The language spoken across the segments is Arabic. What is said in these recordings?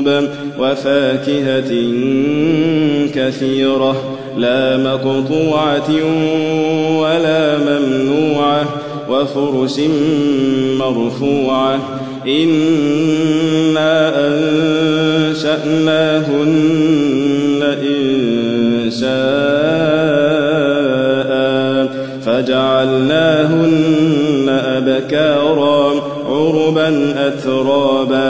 مسكوب وفاكهة كثيرة لا مقطوعة ولا ممنوعة وفرش مرفوعة. إنا أنشأناهن إن شاء فجعلناهن أبكارا عربا أترابا.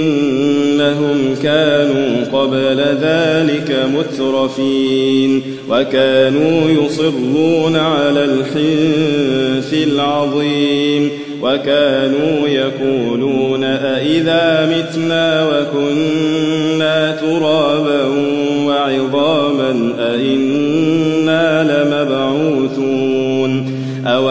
إنهم كانوا قبل ذلك مترفين وكانوا يصرون على الحنث العظيم وكانوا يقولون أئذا متنا وكنا ترابا وعظاما أئنا لمبعوثون أو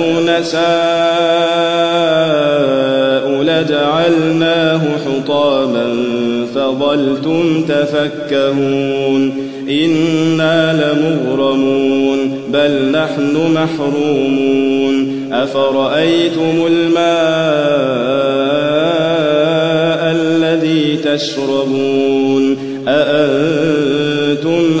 لو نشاء لجعلناه حطاما فظلتم تفكهون إنا لمغرمون بل نحن محرومون أفرأيتم الماء الذي تشربون أأنتم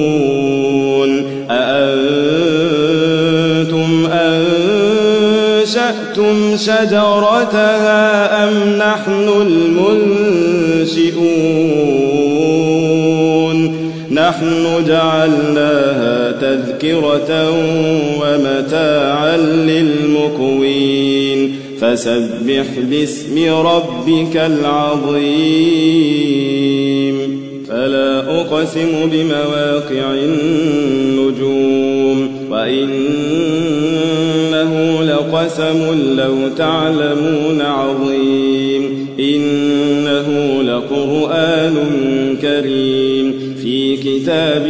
أنشأتم شجرتها أم نحن المنشئون نحن جعلناها تذكرة ومتاعا للمقوين فسبح باسم ربك العظيم فلا أقسم بمواقع النجوم وإنه لقسم لو تعلمون عظيم إنه لقرآن كريم في كتاب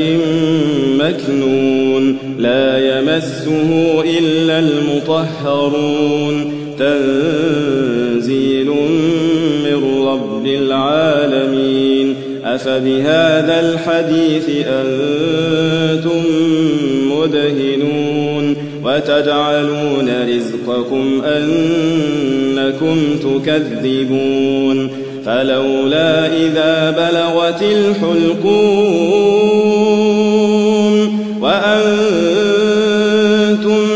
مكنون لا يمسه إلا المطهرون تنزيل من رب العالمين أفبهذا الحديث أنتم مدهنون وتجعلون رزقكم أنكم تكذبون فلولا إذا بلغت الحلقوم وأنتم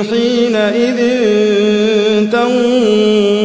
حينئذ تنظرون